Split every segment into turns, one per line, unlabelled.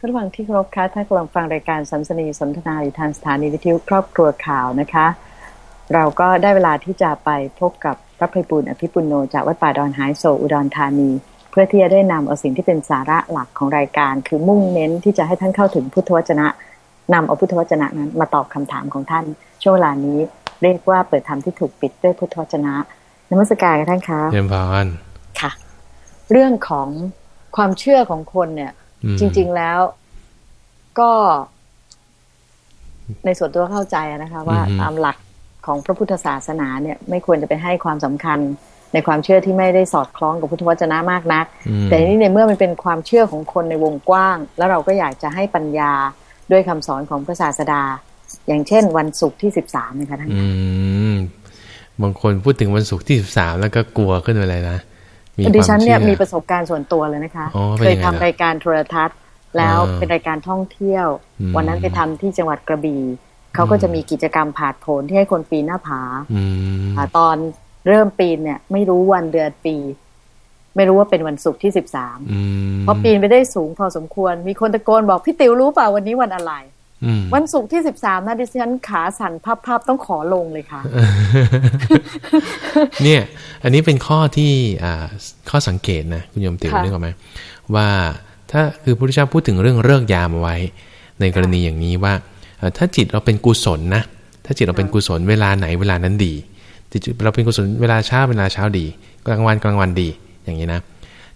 ท่านฟังที่เคารพคะถ้ากำลังฟังรายการสัมสนีสนทนาอยู่ทางสถานีวิทยุครอบครัวข่าวนะคะ เราก็ได้เวลาที่จะไปพบกับพระภัยบุญอภิปุโนจากวัดป่าดอนหายโศอุดรธานี เพื่อที่จะได้นำเอาสิ่งที่เป็นสาระหลักของรายการ คือมุ่งเน้นที่จะให้ท่านเข้าถึงพุทธวจนะนำเอาพุทธวจนะนั้น มาตอบคำถามของท่าน ช่วงเวลานี้เรียกว่าเปิดธรรมที่ถูกปิดด้วยพุทธวจนะนมัสการกันท่านคะ
เยี่ยมพาน
ค่ะ เรื่องของความเชื่อของคนเนี่ย จริง ๆแล้วก็ ในส่วนตัวเข้าใจนะคะ ว่าตามหลักของพระพุทธศาสนาเนี่ย ไม่ควรจะไปให้ความสำคัญในความเชื่อที่ไม่ได้สอดคล้องกับพุทธวจนะมากนัก แต่นี่ในเมื่อมันเป็นความเชื่อของคนในวงกว้าง แล้วเราก็อยากจะให้ปัญญาด้วยคำสอนของพระศาสดา อย่างเช่น วันศุกร์ที่สิบสามนะคะท่าน
บางคนพูดถึงวันศุกร์ที่สิบสามแล้วก็กลัวขึ้นมาเลยนะ
ดิฉันเนี่ยมีประสบการณ์ส่วนตัวเลยนะคะ เคยทำรายการโทรทัศน์ แล้วเป็นรายการท่องเที่ยว วันนั้นไปทำที่จังหวัดกระบี่เขาก็จะมีกิจกรรมผาดโผนที่ให้คนปีนหน้าผาตอนเริ่มปีนเนี่ย ไม่รู้วันเดือนปี ไม่รู้ว่าเป็นวันศุกร์ที่สิบสามพอปีนไปได้สูงพอสมควร มีคนตะโกนบอกพี่ติ๋วรู้เปล่าวันนี้วันอะไร วันศุกร์ที่สิบสามนะดิฉันขาสั่นภาพๆต้องขอลงเลยค่ะ
เนี่ย อันนี้เป็นข้อที่ข้อสังเกตนะ คุณโยมติ๋วนึกออกไหมว่าถ้าคือพระพุทธเจ้าพูดถึงเรื่องเลิกยามไว้ ในกรณีอย่างนี้ว่า ถ้าจิตเราเป็นกุศลนะ ถ้าจิตเราเป็นกุศลเวลาไหนเวลานั้นดีจิตเราเป็นกุศลเวลาเช้าเวลาเช้าดี กลางวันกลางวันดีอย่างนี้นะ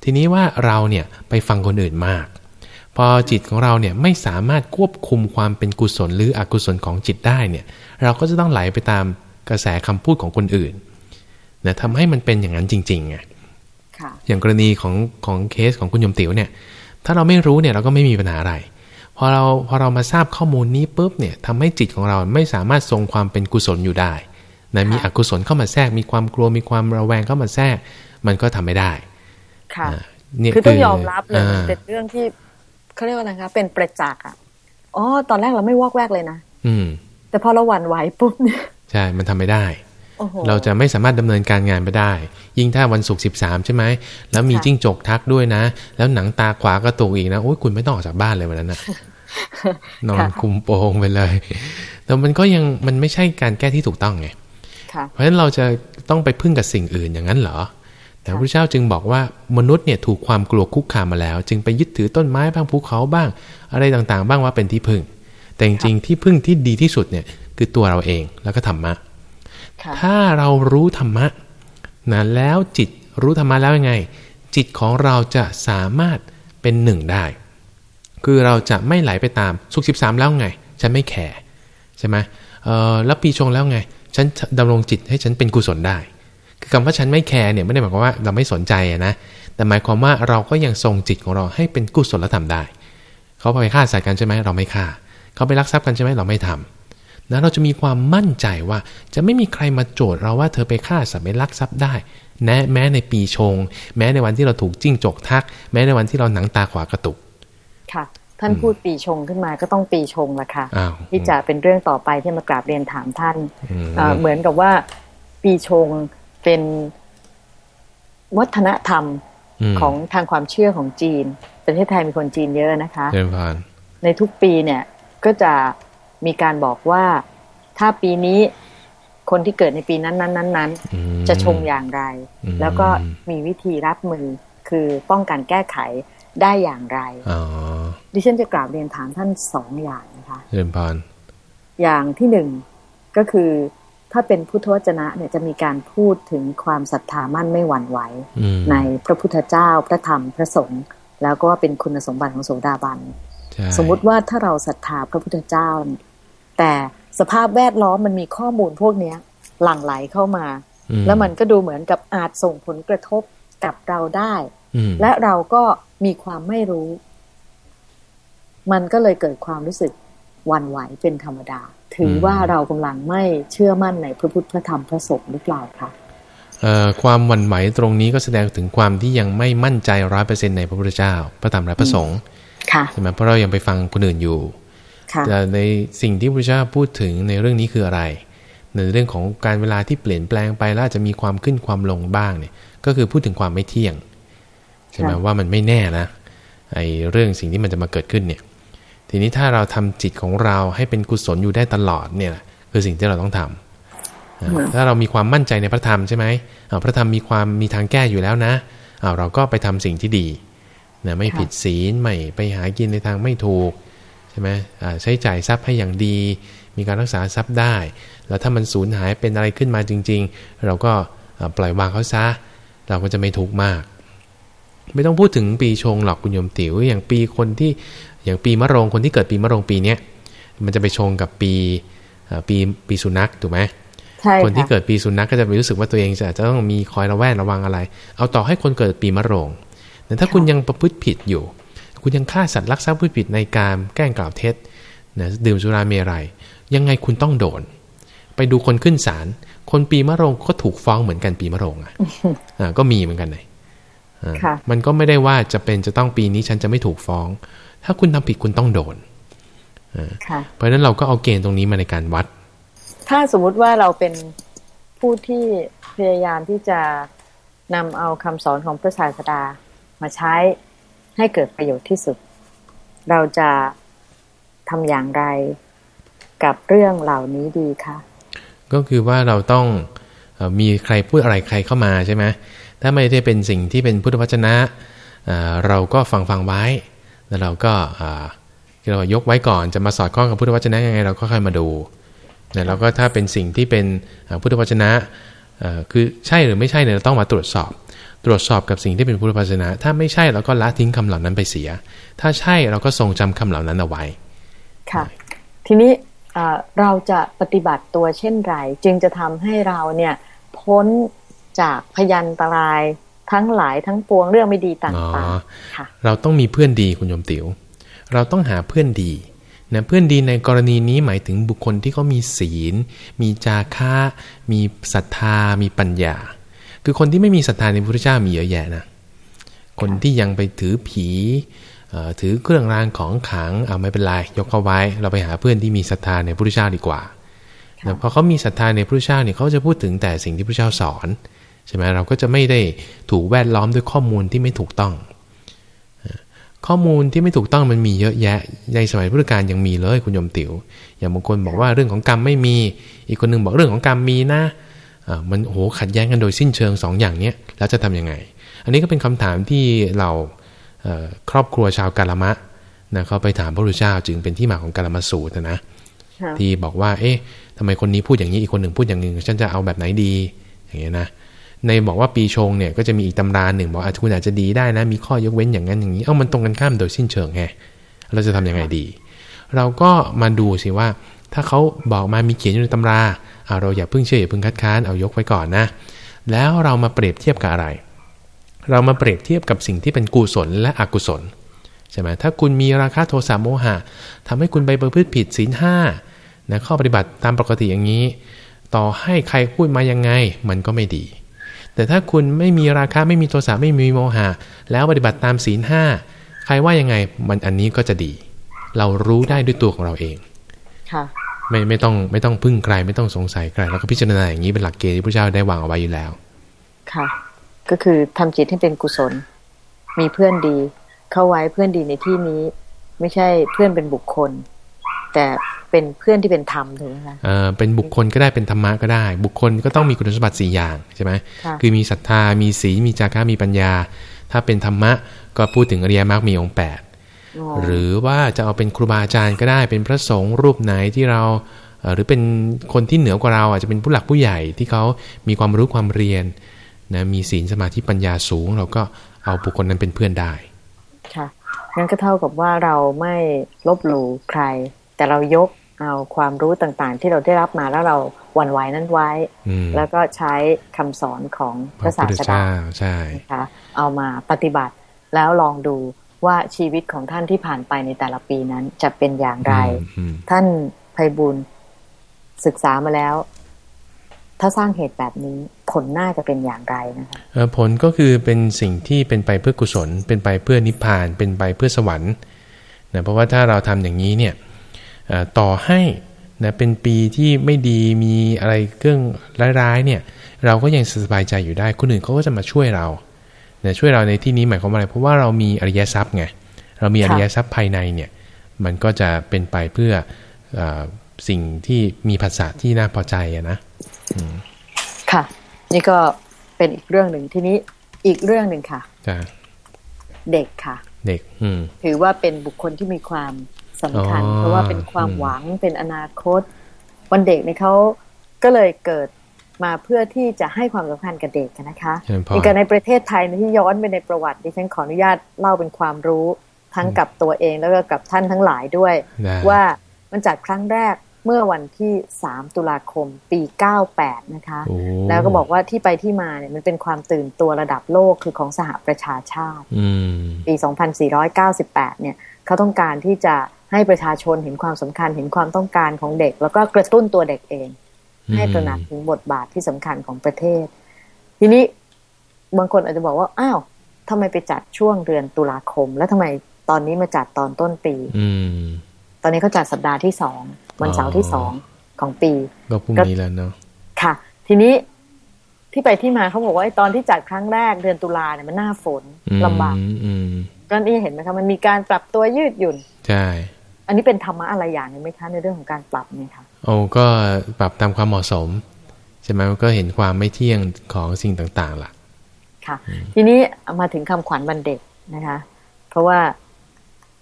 ทีนี้ว่าเราเนี่ยไปฟังคนอื่นมาก พอจิตของเราเนี่ยไม่สามารถควบคุมความเป็นกุศลหรืออกุศลของจิตได้เนี่ยเราก็จะต้องไหลไปตามกระแสคำพูดของคนอื่นนะทำให้มันเป็นอย่างนั้นจริงๆไงอย่างกรณีของของเคสของคุณยมติ๋วเนี่ย ถ้าเราไม่รู้เนี่ยเราก็ไม่มีปัญหาอะไร พอเราพอเรามาทราบข้อมูลนี้ปุ๊บเนี่ยทำให้จิตของเราไม่สามารถทรงความเป็นกุศลอยู่ได้นะมีอกุศลเข้ามาแทรก มีความกลัว มีความระแวงเข้ามาแทรก มันก็ทำไม่ได้
ค่ะ เนี่ยคือต้องยอมรับเลยเป็นเรื่องที่ เขาเรียกว่าอะไรคะเป็นประจักษ์อะอ๋อตอนแรกเราไม่วอกแวกเลยนะ
อืม
แต่พอเราหวั่นไหวปุ๊บเนี่ย
ใช่มันทำไม่ได้เราจะไม่สามารถดำเนินการงานไปได้ ยิ่งถ้าวันศุกร์สิบสามใช่ไหม แล้วมีจิ้งจกทักด้วยนะ แล้วหนังตาขวากระตุกอีกนะ โอ้ยคุณไม่ต้องออกจากบ้านเลยวันนั้นนะนอนคุมโปงไปเลย แต่มันก็ยังมันไม่ใช่การแก้ที่ถูกต้องไง เพราะฉะนั้นเราจะต้องไปพึ่งกับสิ่งอื่นอย่างนั้นเหรอ แต่พระเจ้าจึงบอกว่ามนุษย์เนี่ยถูกความกลัวคุกคามมาแล้ว จึงไปยึดถือต้นไม้บ้างภูเขาบ้าง อะไรต่างๆ บ้างว่าเป็นที่พึ่ง แต่จริงๆที่พึ่งที่ดีที่สุดเนี่ยคือตัวเราเองแล้วก็ธรรมะ ถ้าเรารู้ธรรมะนะแล้วจิตรู้ธรรมะแล้วยังไง จิตของเราจะสามารถเป็นหนึ่งได้ คือเราจะไม่ไหลไปตามสุขสิบสามแล้วไง ฉันไม่แคร์ใช่ไหมเออแล้วปีชงแล้วไง ฉันดำรงจิตให้ฉันเป็นกุศลได้ คือคำว่าฉันไม่แคร์เนี่ยไม่ได้หมายความว่าเราไม่สนใจนะแต่หมายความว่าเราก็ยังทรงจิตของเราให้เป็นกุศลธรรมได้ เขาไปฆ่าสัตว์กันใช่ไหมเราไม่ฆ่า เขาไปลักทรัพย์กันใช่ไหมเราไม่ทำนะเราจะมีความมั่นใจว่าจะไม่มีใครมาโจทย์เราว่าเธอไปฆ่าสัตว์ไปลักทรัพย์ได้นะแม้ในปีชง แม้ในวันที่เราถูกจิ้งจกทัก แม้ในวันที่เราหนังตาขวากระตุก
ค่ะ ท่านพูดปีชงขึ้นมาก็ต้องปีชงละค่ะที่จะเป็นเรื่องต่อไปที่มากราบเรียนถามท่าน เหมือนกับว่าปีชง เป็นวัฒนธรรมของทางความเชื่อของจีน ประเทศไทยมีคนจีนเยอะนะคะในทุกปีเนี่ยก็จะมีการบอกว่าถ้าปีนี้คนที่เกิดในปีนั้นนั้นนั้นนั้นจะชงอย่างไร แล้วก็มีวิธีรับมือคือป้องกันแก้ไขได้อย่างไรดิฉันจะกล่าวเรียนถามท่านสองอย่างนะคะ
เรียนพาน
อย่างที่หนึ่งก็คือ ถ้าเป็นพุทธวจนะเนี่ยจะมีการพูดถึงความศรัทธามั่นไม่หวั่นไหวในพระพุทธเจ้าพระธรรมพระสงฆ์แล้วก็เป็นคุณสมบัติของโสดาบัน สมมุติว่าถ้าเราศรัทธาพระพุทธเจ้า แต่สภาพแวดล้อมมันมีข้อมูลพวกเนี้ยหลั่งไหลเข้ามา แล้วมันก็ดูเหมือนกับอาจส่งผลกระทบกับเราได้ และเราก็มีความไม่รู้ มันก็เลยเกิดความรู้สึกวันไหวเป็นธรรมดา ถือว่าเรากำลังไม่เชื่อมั่นในพระพุทธพระธรรมพระสงฆ์หรือเปล่าคะ
ความวันไหวตรงนี้ก็แสดงถึงความที่ยังไม่มั่นใจร้อยเปอร์เซ็นในพระพุทธเจ้า พระธรรมและพระสงฆ์ใช่ไหมเพราะเรายังไปฟังคนอื่นอยู่แต่ในสิ่งที่พระเจ้าพูดถึงในเรื่องนี้คืออะไร ในเรื่องของการเวลาที่เปลี่ยนแปลงไปแล้วจะมีความขึ้นความลงบ้างเนี่ยก็คือพูดถึงความไม่เที่ยงใช่ไหมว่ามันไม่แน่นะไอเรื่องสิ่งที่มันจะมาเกิดขึ้นเนี่ย ทีนี้ถ้าเราทำจิตของเราให้เป็นกุศลอยู่ได้ตลอดเนี่ยคือสิ่งที่เราต้องทำถ้าเรามีความมั่นใจในพระธรรมใช่ไหมพระธรรมมีความมีทางแก้อยู่แล้วนะเราก็ไปทำสิ่งที่ดีนะไม่ผิดศีลไม่ไปหากินในทางไม่ถูกใช่ไหมใช้จ่ายทรัพย์ให้อย่างดี มีการรักษาทรัพย์ได้ แล้วถ้ามันสูญหายเป็นอะไรขึ้นมาจริง ๆ เราก็ปล่อยวางเขาซะ เราก็จะไม่ทุกข์มาก ไม่ต้องพูดถึงปีชงหรอกคุณโยมติ๋วอย่างปีคนที่อย่างปีมะโรงคนที่เกิดปีมะโรงปีเนี้ยมันจะไปชงกับปีปีปีสุนัขถูกไหมคนที่เกิดปีสุนัขก็จะไปรู้สึกว่าตัวเองจะจะต้องมีคอยระแวดระวังอะไร เอาต่อให้คนเกิดปีมะโรงแต่ถ้าคุณยังประพฤติผิดอยู่ คุณยังฆ่าสัตว์ลักทรัพย์พูดผิดในการแกล้งกล่าวเท็จนะดื่มสุราเมรัยยังไงคุณต้องโดน ไปดูคนขึ้นศาลคนปีมะโรงก็ถูกฟ้องเหมือนกันปีมะโรงอะก็มีเหมือนกันเลย มันก็ไม่ได้ว่าจะเป็นจะต้องปีนี้ฉันจะไม่ถูกฟ้อง ถ้าคุณทำผิดคุณต้องโดนเพราะฉะนั้นเราก็เอาเกณฑ์ตรงนี้มาในการวัด
ถ้าสมมุติว่าเราเป็นผู้ที่พยายามที่จะนำเอาคำสอนของพระศาสดามาใช้ให้เกิดประโยชน์ที่สุด เราจะทำอย่างไรกับเรื่องเหล่านี้ดีคะ
ก็คือว่าเราต้องมีใครพูดอะไรใครเข้ามาใช่ไหม ถ้าไม่ได้เป็นสิ่งที่เป็นพุทธวจนะเราก็ฟังฟังไว้ แล้วเราก็เรายกไว้ก่อนจะมาสอดคล้องกับพุทธวจนะยังไง เราก็ค่อยมาดูแล้วก็ถ้าเป็นสิ่งที่เป็นพุทธวจนะคือใช่หรือไม่ใช่เนี่ยเราต้องมาตรวจสอบ ตรวจสอบกับสิ่งที่เป็นพุทธวจนะ ถ้าไม่ใช่เราก็ละทิ้งคำเหล่านั้นไปเสีย ถ้าใช่เราก็ทรงจำคำเหล่านั้นเอาไว้
ค่ะ ทีนี้เราจะปฏิบัติตัวเช่นไร จึงจะทำให้เราเนี่ยพ้น จากพยันตรายทั้งหลายทั้งปวงเรื่องไม่ดีต่างๆค่ะ
เราต้องมีเพื่อนดีคุณโยมติว๋ว เราต้องหาเพื่อนดีนะเพื่อนดีในกรณีนี้หมายถึงบุคคลที่เขามีศีล มีจาคะมีศรัทธา มีปัญญา คือคนที่ไม่มีศรัทธาในพระพุทธเจ้ามีเยอะแยะนะคนที่ยังไปถือผีถือเครื่องรางของขังเอาไม่เป็นไรยกเข้าไว้ เราไปหาเพื่อนที่มีศรัทธาในพระพุทธเจ้าดีกว่าแต่พอเขามีศรัทธาในพระพุทธเจ้าเนี่ยเขาจะพูดถึงแต่สิ่งที่พระพุทธเจ้าสอน ใช่ไหมเราก็จะไม่ได้ถูกแวดล้อมด้วยข้อมูลที่ไม่ถูกต้อง ข้อมูลที่ไม่ถูกต้องมันมีเยอะแยะ ในสมัยพุทธกาลยังมีเลยคุณยมติว๋วอย่างบางคนบอกว่าเรื่องของกรรมไม่มี อีกคนนึงบอกเรื่องของกรรมมีนะมันโหขัดแย้งกันโดยสิ้นเชิง2ออย่างเนี้ยแล้วจะทํำยังไง อันนี้ก็เป็นคำถามที่เราครอบครัวชาวกาลมะนะเขาไปถามพระพุทธเจ้าจึงเป็นที่มาของกาลมสูตรนะที่บอกว่า เอ๊ะทำไมคนนี้พูดอย่างนี้อีกคนหนึ่งพูดอย่างหนึ่งฉันจะเอาแบบไหนดี อย่างเงี้ยนะ ในบอกว่าปีชงเนี่ยก็จะมีอีกตำราหนึ่งบอกอาจคุณอาจจะดีได้นะมีข้อยกเว้นอย่างนั้นอย่างนี้เอ้ามันตรงกันข้ามโดยสิ้นเชิงไงเราจะทํำยังไงดี เราก็มาดูสิว่า ถ้าเขาบอกมามีเขียนอยู่ในตำราเอาเราอย่าเพิ่งเชื่ออย่าเพิ่งคัดค้านเอายกไว้ก่อนนะ แล้วเรามาเปรียบเทียบกับอะไร เรามาเปรียบเทียบกับสิ่งที่เป็นกุศลและอกุศลใช่ไหมถ้าคุณมีราคะโทสะโมหะทำให้คุณไปประพฤติผิดศีลห้านะข้อปฏิบัติตามปกติอย่างนี้ ต่อให้ใครพูดมายังไงมันก็ไม่ดี แต่ถ้าคุณไม่มีราคะไม่มีโทสะไม่มีโมหะแล้วปฏิบัติตามศีลห้าใครว่ายังไงมันอันนี้ก็จะดี เรารู้ได้ด้วยตัวของเราเอง
ค่ะ
ไม่ไม่ต้องไม่ต้องพึ่งใครไม่ต้องสงสัยใครแล้วก็พิจารณาอย่างนี้เป็นหลักเกณฑ์ที่พระเจ้าได้วางเอาไว้อยู่แล้ว
ค่ะ ก็คือทำจิตให้เป็นกุศล มีเพื่อนดี เข้าไว้เพื่อนดีในที่นี้ ไม่ใช่เพื่อนเป็นบุคคล แต่เป็นเพื่อนที่เป็นธรรมถูกไหมคะเอ
อเป็นบุคคลก็ได้เป็นธรรมะก็ได้ บุคคลก็ต้องมีคุณสมบัติสี่อย่างใช่ไหมคือมีศรัทธามีศีลมีจาระมีปัญญา ถ้าเป็นธรรมะก็พูดถึงอริยมรรคมีองค์แปดหรือว่าจะเอาเป็นครูบาอาจารย์ก็ได้เป็นพระสงฆ์รูปไหนที่เราหรือเป็นคนที่เหนือกว่าเราอาจจะเป็นผู้หลักผู้ใหญ่ที่เขามีความรู้ความเรียนนะมีศีลสมาธิปัญญาสูง เราก็เอาบุคคลนั้นเป็นเพื่อนได้
ค่ะงั้นก็เท่ากับว่าเราไม่ลบหลู่ใคร แต่เรายกเอาความรู้ต่างๆ ที่เราได้รับมาแล้วเราหวั่นไหวนั้นไว้ แล้วก็ใช้คำสอนของพระศาสดา
ใช่
คะเอามาปฏิบัติแล้วลองดูว่าชีวิตของท่านที่ผ่านไปในแต่ละปีนั้นจะเป็นอย่างไร ท่านไพบุญศึกษามาแล้ว ถ้าสร้างเหตุแบบนี้ผลน่าจะเป็นอย่างไรนะคะ
ผลก็คือเป็นสิ่งที่เป็นไปเพื่อกุศล เป็นไปเพื่อนิพพาน เป็นไปเพื่อสวรรค์นะเพราะว่าถ้าเราทำอย่างนี้เนี่ย ต่อให้นะเป็นปีที่ไม่ดีมีอะไรเครื่องร้ายๆเนี่ยเราก็ยังสบายใจอยู่ได้คนอื่นเขาก็จะมาช่วยเรานะช่วยเราในที่นี้หมายความว่าอะไรเพราะว่าเรามีอริยทรัพย์ไงเรามีอริยทรัพย์ภายในเนี่ยมันก็จะเป็นไปเพื่ออสิ่งที่มีภาษาที่น่าพอใจอะนะ
ค่ะ นี่ก็เป็นอีกเรื่องหนึ่งทีนี้อีกเรื่องหนึ่งค่ะเด็กค่ะ
เด็ก อื
ถือว่าเป็นบุคคลที่มีความ สำคัญ เพราะว่าเป็นความหวังเป็นอนาคต วันเด็กเนี่ยเขาก็เลยเกิดมาเพื่อที่จะให้ความสำคัญกับเด็กนะคะอีกในประเทศไทยที่ย้อนไปในประวัติดิฉันขออนุญาตเล่าเป็นความรู้ทั้งกับตัวเองแล้วก็กับท่านทั้งหลายด้วย ว่ามันจัดครั้งแรก เมื่อวันที่ 3 ตุลาคมปี 98 นะคะ แล้วก็บอกว่าที่ไปที่มาเนี่ยมันเป็นความตื่นตัวระดับโลกคือของสหประชาชาติปี 2498 เนี่ยเขาต้องการที่จะให้ประชาชนเห็นความสำคัญเห็นความต้องการของเด็ก แล้วก็กระตุ้นตัวเด็กเอง ให้ตระหนักถึงบทบาทที่สำคัญของประเทศ ทีนี้บางคนอาจจะบอกว่า อ้าวทำไมไปจัดช่วงเดือนตุลาคม แล้วทำไมตอนนี้มาจัดตอนต้นปีตอนนี้เขาจัดสัปดาห์ที่สอง วันเสาร์ที่สองของปี
ก็พรุ่งนี้แล้วเนาะ
ค่ะ ทีนี้ที่ไปที่มาเขาบอกว่าตอนที่จัดครั้งแรกเดือนตุลาเนี่ยมันหน้าฝนลำบากก็นี่เห็นไหมคะมันมีการปรับตัวยืดหยุ่น
ใช่
อันนี้เป็นธรรมะอะไรอย่างนึงไหมคะในเรื่องของการปรับเนี่ยคะ
โอ้ก็ปรับตามความเหมาะสมใช่ไหมมันก็เห็นความไม่เที่ยงของสิ่งต่างๆล่ะ
ค่ะ ทีนี้มาถึงคำขวัญวันเด็กนะคะ เพราะว่า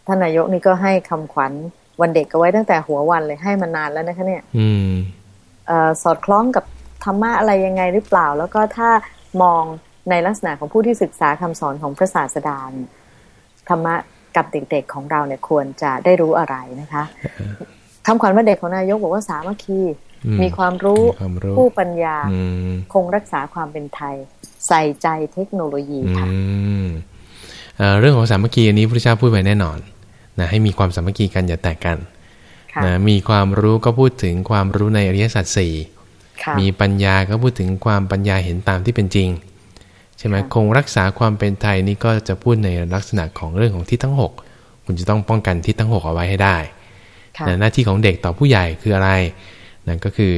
ท่านนายกนี่ก็ให้คำขวัญ วันเด็กเอาไว้ตั้งแต่หัววันเลยให้มานานแล้วนะคะเนี่ยอืมอสอดคล้องกับธรรมะอะไรยังไงหรือเปล่า แล้วก็ถ้ามองในลักษณะของผู้ที่ศึกษาคำสอนของพระศาสดาธรรมะกับเด็กๆของเราเนี่ยควรจะได้รู้อะไรนะคะคำขวัญวันเด็กของนายกบอกว่าสามัคคีมีความรู้ผู้ปัญญาคงรักษาความเป็นไทย ใส่ใจเทคโนโลยีค่ะ
เรื่องของสามัคคีอันนี้พระเจ้าพูดไปแน่นอน นะให้มีความสามัคคีกันอย่าแตกกันนะมีความรู้ก็พูดถึงความรู้ในอริยสัจสี่มีปัญญาก็พูดถึงความปัญญาเห็นตามที่เป็นจริงใช่ไหมคงรักษาความเป็นไทยนี่ก็จะพูดในลักษณะของเรื่องของทิศทั้ง 6 คุณจะต้องป้องกันทิศทั้ง 6 เอาไว้ให้ได้นะหน้าที่ของเด็กต่อผู้ใหญ่คืออะไรนั่นก็คือ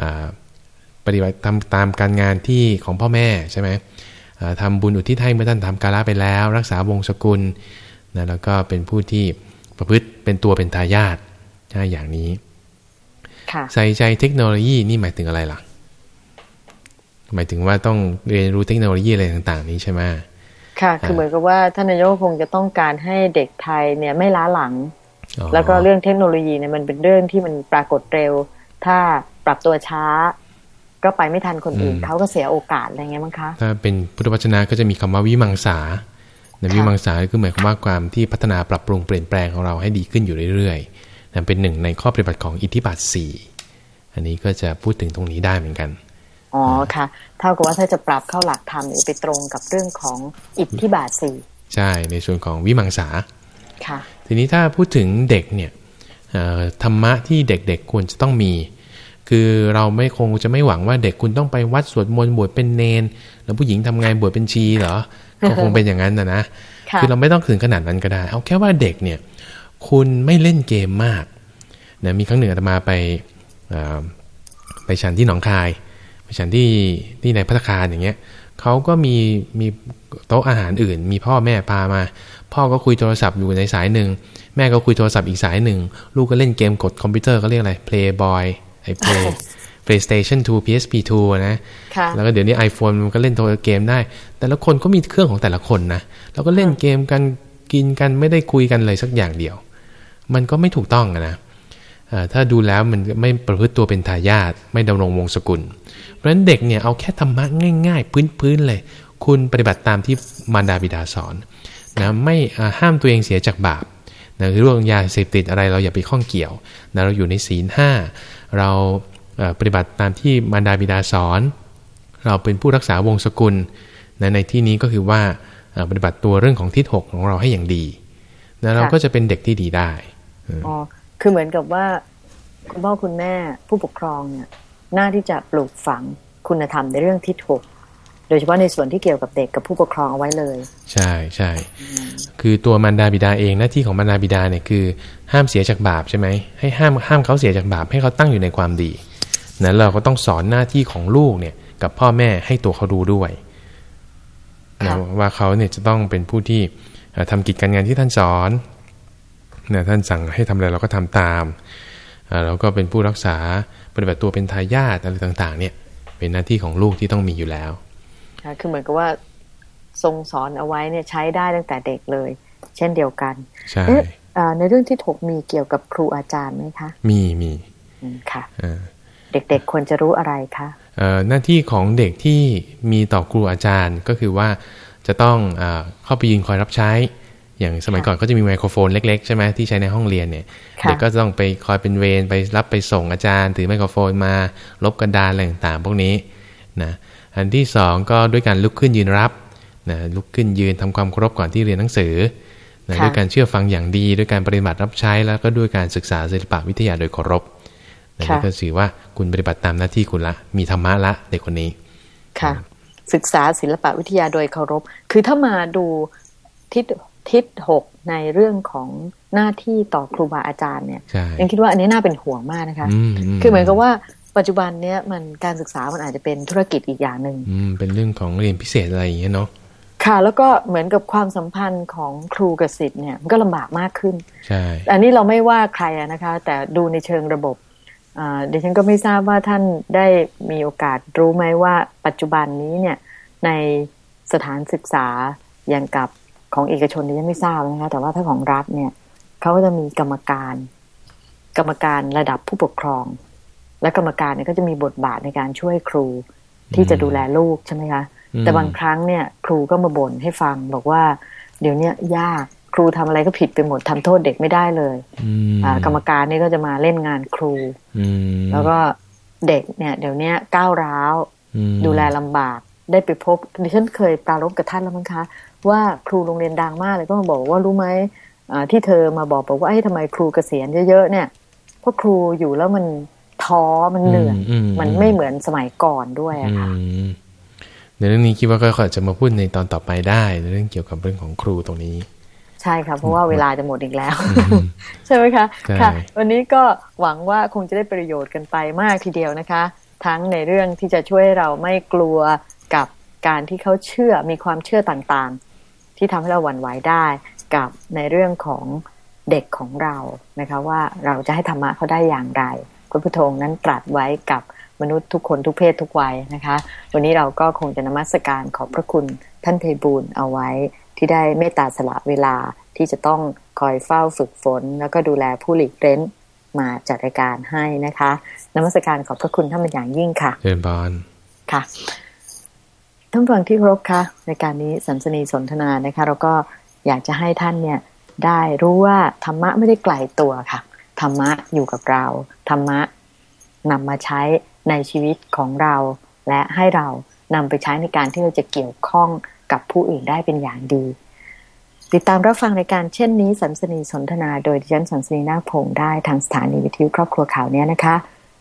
อปฏิบัติทำตามการงานที่ของพ่อแม่ใช่ไหมทำบุญอุทิศให้เมื่อท่านทำกาละไปแล้ว รักษาวงศกุล นะแล้วก็เป็นผู้ที่ประพฤติเป็นตัวเป็นทายาทนะอย่างนี้ใส่ใจเทคโนโลยีนี่หมายถึงอะไรล่ะ หมายถึงว่าต้องเรียนรู้เทคโนโลยีอะไรต่าง ๆ นี้ใช่ไหม
ค่ะ คือเหมือนกับว่าท่านนายกคงจะต้องการให้เด็กไทยเนี่ยไม่ล้าหลัง แล้วก็เรื่องเทคโนโลยีเนี่ยมันเป็นเรื่องที่มันปรากฏเร็ว ถ้าปรับตัวช้า ก็ไปไม่ทันคนอื่นเขาก็เสียโอกาสอะไรเงี้ยมั้งคะ
ถ้าเป็นพุทธวจนะก็จะมีคำว่าวิมังสา ในวิมังสาคือหมายความว่าความที่พัฒนาปรับปรุงเปลี่ยนแปลงของเราให้ดีขึ้นอยู่เรื่อยๆนั่นเป็นหนึ่งในข้อปฏิบัติของอิทธิบาทสี่อันนี้ก็จะพูดถึงตรงนี้ได้เหมือนกัน
อ๋อค่ะ เท่ากับว่าถ้าจะปรับเข้าหลักธรรมไปตรงกับเรื่องของอิทธิบาทสี่
ใช่ในส่วนของวิมังสา
ค่ะ
ทีนี้ถ้าพูดถึงเด็กเนี่ยธรรมะที่เด็กๆควรจะต้องมี คือเราไม่คงจะไม่หวังว่าเด็กคุณต้องไปวัดสวดมนต์บวชเป็นเนน แล้วผู้หญิงทำไงบวชเป็นชีเหรอ ก็คงเป็นอย่างนั้นนะนะคือเราไม่ต้องถึงขนาดนั้นก็ได้ เอาแค่ว่าเด็กเนี่ย คุณไม่เล่นเกมมากนะมีครั้งหนึ่งอาตมาไปไปฉันที่หนองคาย ไปฉันที่ที่ในพัฒคารอย่างเงี้ยเขาก็มีมีโต๊ะอาหารอื่น มีพ่อแม่พามา พ่อก็คุยโทรศัพท์อยู่ในสายหนึ่ง แม่ก็คุยโทรศัพท์อีกสายหนึ่ง ลูกก็เล่นเกมกดคอมพิวเตอร์เขาเรียกอะไร Playboy ไอ้ Play PlayStation 2 PSP 2 นะ แล้วก็เดี๋ยวนี้ iPhone มันก็เล่นโทรเกมได้ แต่ละคนก็มีเครื่องของแต่ละคนนะ แล้วก็เล่นเกมกันกินกันไม่ได้คุยกันเลยสักอย่างเดียว มันก็ไม่ถูกต้องนะถ้าดูแล้วมันไม่ประพฤติตัวเป็นทายาทไม่ดำรงวงศกุล เพราะฉะนั้นเด็กเนี่ยเอาแค่ธรรมะง่าย ๆ พื้นๆเลย คุณปฏิบัติตามที่มารดาบิดาสอนนะไม่ห้ามตัวเองเสียจากบาปนะเรื่องยาเสพติดอะไรเราอย่าไปข้องเกี่ยวนะเราอยู่ในศีลห้าเรา ปฏิบัติตามที่มารดาบิดาสอน เราเป็นผู้รักษาวงศกุลนะในที่นี้ก็คือว่าปฏิบัติตัวเรื่องของทิศหกของเราให้อย่างดีนะเราก็จะเป็นเด็กที่ดีได้
อ๋อคือเหมือนกับว่า คุณพ่อคุณแม่ผู้ปกครองเนี่ยหน้าที่จะปลูกฝังคุณธรรมในเรื่องทิศหกโดยเฉพาะในส่วนที่เกี่ยวกับเด็กกับผู้ปกครองเอาไว้เลย
ใช่ใช่คือตัวมารดาบิดาเองหน้าที่ของมารดาบิดาเนี่ยคือ ห้ามเสียจากบาปใช่ไหมให้ห้ามห้ามเขาเสียจากบาปให้เขาตั้งอยู่ในความดี นั้นเราก็ต้องสอนหน้าที่ของลูกเนี่ยกับพ่อแม่ให้ตัวเขาดูด้วยนะว่าเขาเนี่ยจะต้องเป็นผู้ที่ทำกิจการงานที่ท่านสอนเนี่ยท่านสั่งให้ทำอะไรเราก็ทำตามเราก็เป็นผู้รักษาปฏิบัติตัวเป็นทายาทอะไรต่าง ๆ เนี่ย เป็นหน้าที่ของลูกที่ต้องมีอยู่แล้ว
ค่ะคือเหมือนกับว่าทรงสอนเอาไว้เนี่ยใช้ได้ตั้งแต่เด็กเลย เช่นเดียวกัน
ใช่
ในเรื่องที่ถกมีเกี่ยวกับครูอาจารย์ไหมคะ
มีมี
ค่ะ เด็กๆควรจะรู้อะไรคะ
หน้าที่ของเด็กที่มีต่อครูอาจารย์ก็คือว่าจะต้องอเข้าไปยืนคอยรับใช้ อย่างสมัยก่อนก็จะมีไมโครโฟนเล็กๆใช่ไหมที่ใช้ในห้องเรียนเนี่ยเด็กก็ต้องไปคอยเป็นเวรไปรับไปส่งอาจารย์ ถือไมโครโฟนมาลบกระดานอะไรต่างๆพวกนี้นะอันที่สองก็ด้วยการลุกขึ้นยืนรับนะลุกขึ้นยืนทำความเคารพก่อนที่เรียนหนังสือนะด้วยการเชื่อฟังอย่างดี ด้วยการปฏิบัติรับใช้แล้วก็ด้วยการศึกษาศิลปวิทยาโดยเคารพ นี่ก็ถือว่าคุณปฏิบัติตามหน้าที่คุณละ มีธรรมะละเด็กคนนี้
ค่ะ ศึกษาศิลปวิทยาโดยเคารพ คือถ้ามาดูทิศทิศหกในเรื่องของหน้าที่ต่อครูบาอาจารย์เนี่ย ยังคิดว่าอันนี้น่าเป็นห่วงมากนะคะ คือเหมือนกับว่าปัจจุบันเนี้ยมันการศึกษามันอาจจะเป็นธุรกิจอีกอย่างหนึ่ง
เป็นเรื่องของเรียนพิเศษอะไรอย่างเงี้ยเนาะ
ค่ะแล้วก็เหมือนกับความสัมพันธ์ของครูกับศิษย์เนี่ยมันก็ลำบากมากขึ้น
ใช่
อันนี้เราไม่ว่าใครนะคะ แต่ดูในเชิงระบบ เดี๋ยวฉันก็ไม่ทราบว่าท่านได้มีโอกาสรู้ไหมว่าปัจจุบันนี้เนี่ยในสถานศึกษาอย่างกับของเอกชนนี่ยังไม่ทราบนะคะแต่ว่าถ้าของรัฐเนี่ยเขาก็จะมีกรรมการ กรรมการระดับผู้ปกครอง และกรรมการเนี่ยก็จะมีบทบาทในการช่วยครูที่จะดูแลลูกใช่ไหมคะแต่บางครั้งเนี่ย ครูก็มาบ่นให้ฟังบอกว่า เดี๋ยวนี้ยาก ครูทำอะไรก็ผิดไปหมดทำโทษเด็กไม่ได้เลยกรรมการนี่ก็จะมาเล่นงานครูแล้วก็เด็กเนี่ย เดี๋ยวนี้ก้าวร้าวดูแลลำบากได้ไปพบดิฉันเคยปรารบกับท่านแล้วมั้งคะ ว่าครูโรงเรียนดังมากเลยก็มาบอกว่ารู้ไหมที่เธอมาบอกบอกว่าไอ้ทำไมครูเกษียณเยอะๆเนี่ยเพราะครูอยู่แล้วมันท้อมันเหนื่อยมันไม่เหมือนสมัยก่อนด้วยอะค่ะ
ในเรื่องนี้คิดว่าก็อาจจะมาพูดในตอนต่อไปได้ในเรื่องเกี่ยวกับเรื่องของครูตรงนี้
ใช่ค่ะเพราะว่าเวลาจะหมดอีกแล้ว ใช่ไหมคะค่ะ วันนี้ก็หวังว่าคงจะได้ประโยชน์กันไปมากทีเดียวนะคะ ทั้งในเรื่องที่จะช่วยเราไม่กลัวกับการที่เขาเชื่อมีความเชื่อต่างๆ ที่ทำให้เราหวั่นไหวได้กับในเรื่องของเด็กของเรานะคะ ว่าเราจะให้ธรรมะเขาได้อย่างไรพระพุทโธนั้นตรัสไว้กับ มนุษย์ทุกคนทุกเพศทุกวัยนะคะ วันนี้เราก็คงจะนมัสการขอบพระคุณท่านเพบูลเอาไว้ที่ได้เมตตาสละเวลาที่จะต้องคอยเฝ้าฝึกฝน แล้วก็ดูแลผู้หลีกเล้นมาจัดรายการให้นะคะนมัสการขอบพระคุณท่านเป็นอย่างยิ่งค่ะ
เรียนบอล
ค่ะท่านฟังที่ครบค่ะในการนี้สันสนีสนทนานะคะ เราก็อยากจะให้ท่านเนี่ยได้รู้ว่าธรรมะไม่ได้ไกลตัวค่ะธรรมะอยู่กับเราธรรมะนำมาใช้ ในชีวิตของเรา และให้เรานำไปใช้ในการที่เราจะเกี่ยวข้องกับผู้อื่นได้เป็นอย่างดี ติดตามรับฟังในการเช่นนี้สัมสนีสนทนาโดยดิฉันสัมสนีนาพงได้ทางสถานีวิทยุครอบครัวข่าวนี้นะคะ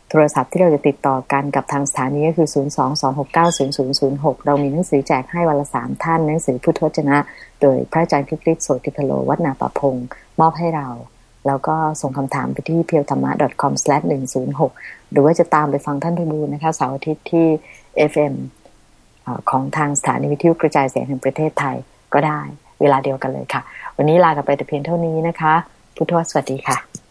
โทรศัพท์ที่เราจะติดต่อกันกับทางสถานีก็คือ 022690006 เรามีหนังสือแจกให้วันละสามท่านหนังสือพุทธวจนะ โดยพระอาจารย์พิกฤตโสติพโลวัดนาประพงมอบให้เราแล้วก็ส่งคำถามไปที่เพียวธรรมะ .com/106 หรือว่าจะตามไปฟังท่านทุบูนะคะเสาร์อาทิตย์ที่ FM ของทางสถานีวิทยุกระจายเสียงแห่งประเทศไทยก็ได้ เวลาเดียวกันเลยค่ะ วันนี้ลากันไปแต่เพียงเท่านี้นะคะ พุทธวสวัสดีค่ะ